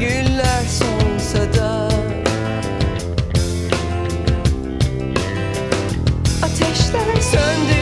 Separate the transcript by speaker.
Speaker 1: Güller solsa da Ateşler söndü